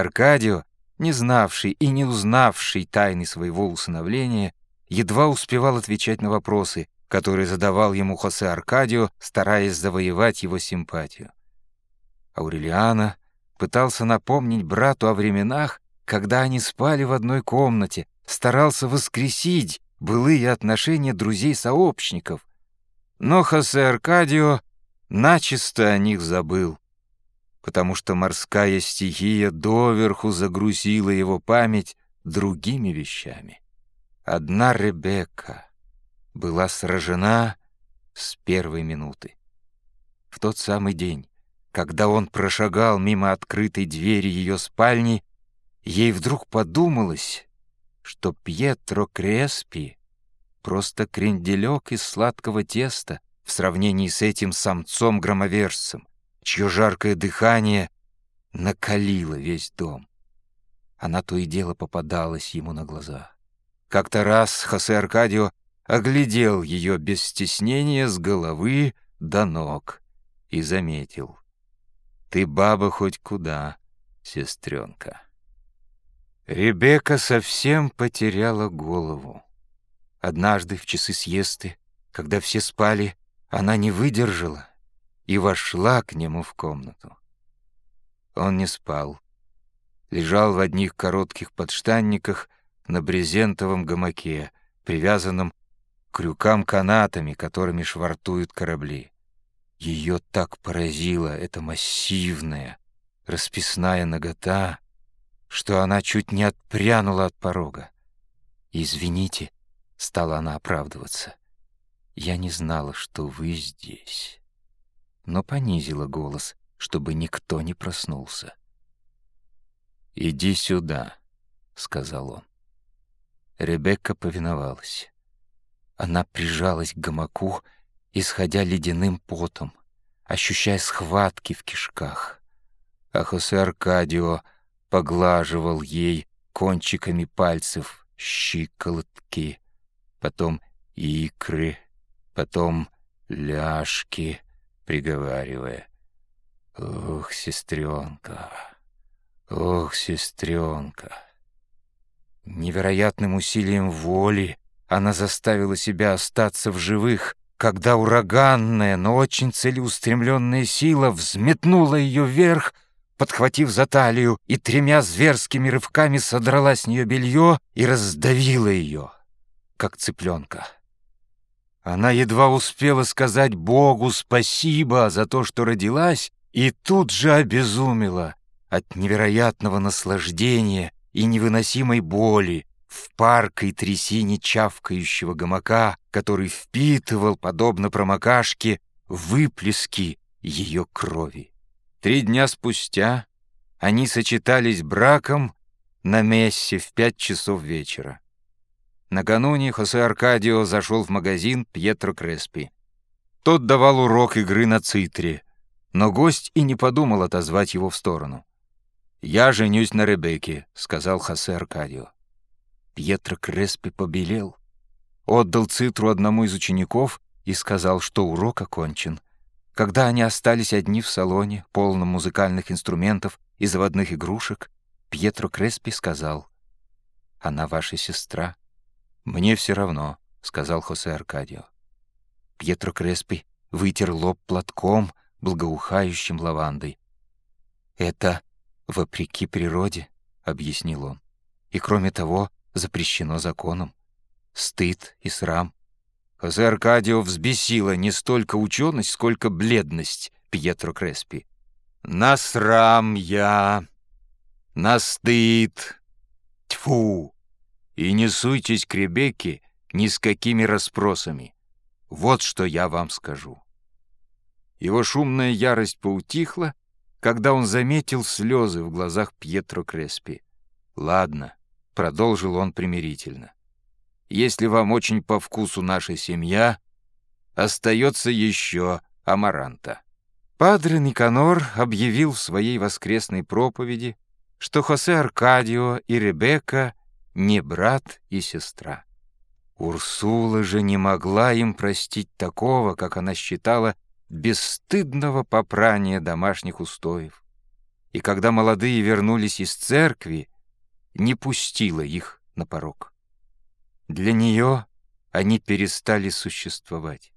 Аркадио, не знавший и не узнавший тайны своего усыновления, едва успевал отвечать на вопросы, которые задавал ему Хосе Аркадио, стараясь завоевать его симпатию. Аурелиана пытался напомнить брату о временах, когда они спали в одной комнате, старался воскресить былые отношения друзей-сообщников. Но Хосе Аркадио начисто о них забыл, потому что морская стихия доверху загрузила его память другими вещами. Одна Ребекка была сражена с первой минуты. В тот самый день, когда он прошагал мимо открытой двери ее спальни, ей вдруг подумалось, что Пьетро Креспи просто кренделек из сладкого теста в сравнении с этим самцом-громовержцем, чье жаркое дыхание накалило весь дом. Она то и дело попадалась ему на глаза. Как-то раз Хосе Аркадио оглядел ее без стеснения с головы до ног и заметил. «Ты баба хоть куда, сестренка». Ребекка совсем потеряла голову. Однажды в часы съесты, когда все спали, она не выдержала и вошла к нему в комнату. Он не спал. Лежал в одних коротких подштанниках на брезентовом гамаке, привязанном к крюкам-канатами, которыми швартуют корабли. Ее так поразила эта массивная, расписная нагота, что она чуть не отпрянула от порога. «Извините», — стала она оправдываться, — «я не знала, что вы здесь», но понизила голос, чтобы никто не проснулся. «Иди сюда», — сказал он. Ребекка повиновалась. Она прижалась к гамаку, исходя ледяным потом, ощущая схватки в кишках. А Хосе Аркадио поглаживал ей кончиками пальцев щиколотки, потом икры, потом ляжки, приговаривая. «Ох, сестренка, ох, сестренка!» Невероятным усилием воли она заставила себя остаться в живых, когда ураганная, но очень целеустремленная сила взметнула ее вверх, подхватив за талию, и тремя зверскими рывками содрала с нее белье и раздавила ее, как цыпленка. Она едва успела сказать Богу спасибо за то, что родилась, и тут же обезумела от невероятного наслаждения и невыносимой боли, в паркой трясине чавкающего гамака, который впитывал, подобно промокашке, выплески ее крови. Три дня спустя они сочетались браком на мессе в пять часов вечера. Накануне Хосе Аркадио зашел в магазин Пьетро Креспи. Тот давал урок игры на цитре, но гость и не подумал отозвать его в сторону. «Я женюсь на Ребекке», — сказал Хосе Аркадио. Пьетро Креспи побелел, отдал цитру одному из учеников и сказал, что урок окончен. Когда они остались одни в салоне, полном музыкальных инструментов и заводных игрушек, Пьетро Креспи сказал, «Она ваша сестра». «Мне все равно», — сказал Хосе Аркадио. Пьетро Креспи вытер лоб платком, благоухающим лавандой. «Это вопреки природе», — объяснил он. «И кроме того, запрещено законом. Стыд и срам. Хозе Аркадио взбесила не столько ученость, сколько бледность Пьетро Креспи. «На срам я, на стыд, тьфу! И не суйтесь к Ребекке ни с какими расспросами. Вот что я вам скажу». Его шумная ярость поутихла, когда он заметил слезы в глазах Пьетро Креспи. «Ладно, продолжил он примирительно. «Если вам очень по вкусу наша семья, остается еще Амаранта». Падре Никанор объявил в своей воскресной проповеди, что Хосе Аркадио и Ребекка не брат и сестра. Урсула же не могла им простить такого, как она считала, бесстыдного попрания домашних устоев. и когда молодые вернулись из церкви, не пустила их на порог. Для нее они перестали существовать.